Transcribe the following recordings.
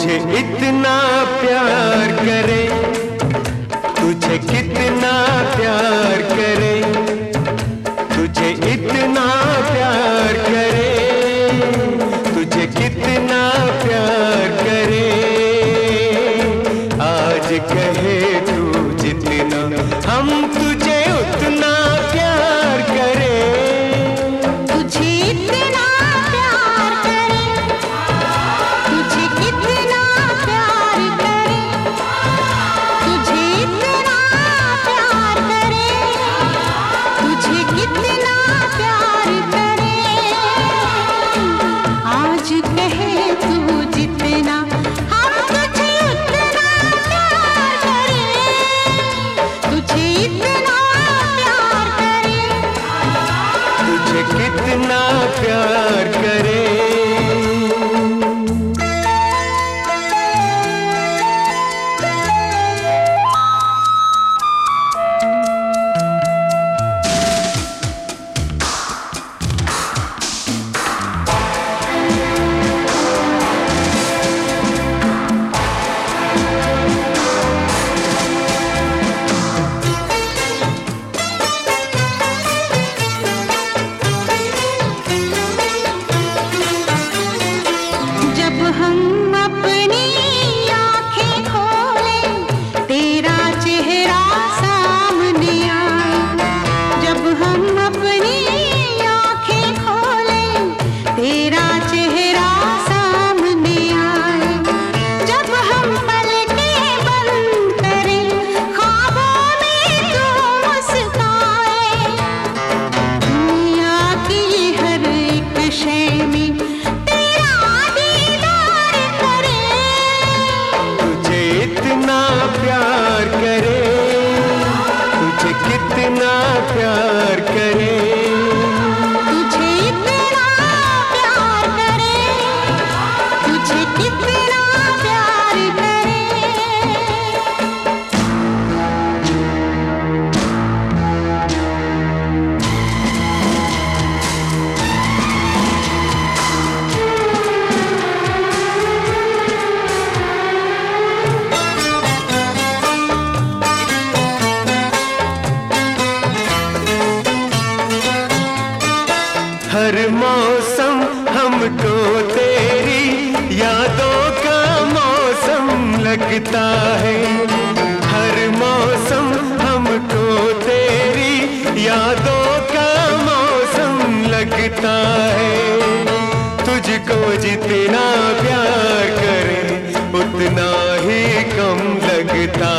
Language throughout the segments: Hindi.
कितना प्यार करे, तुझे कितना प्यार करे, तुझे इतना प्यार करे, तुझे कितना प्यार करे। आज कहे इतना प्यार करे तुझे कितना प्यार करे। हमको तेरी यादों का मौसम लगता है। हर मौसम हमको तेरी यादों का मौसम लगता है। तुझको जितना प्यार करे, उतना ही कम लगता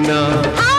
ना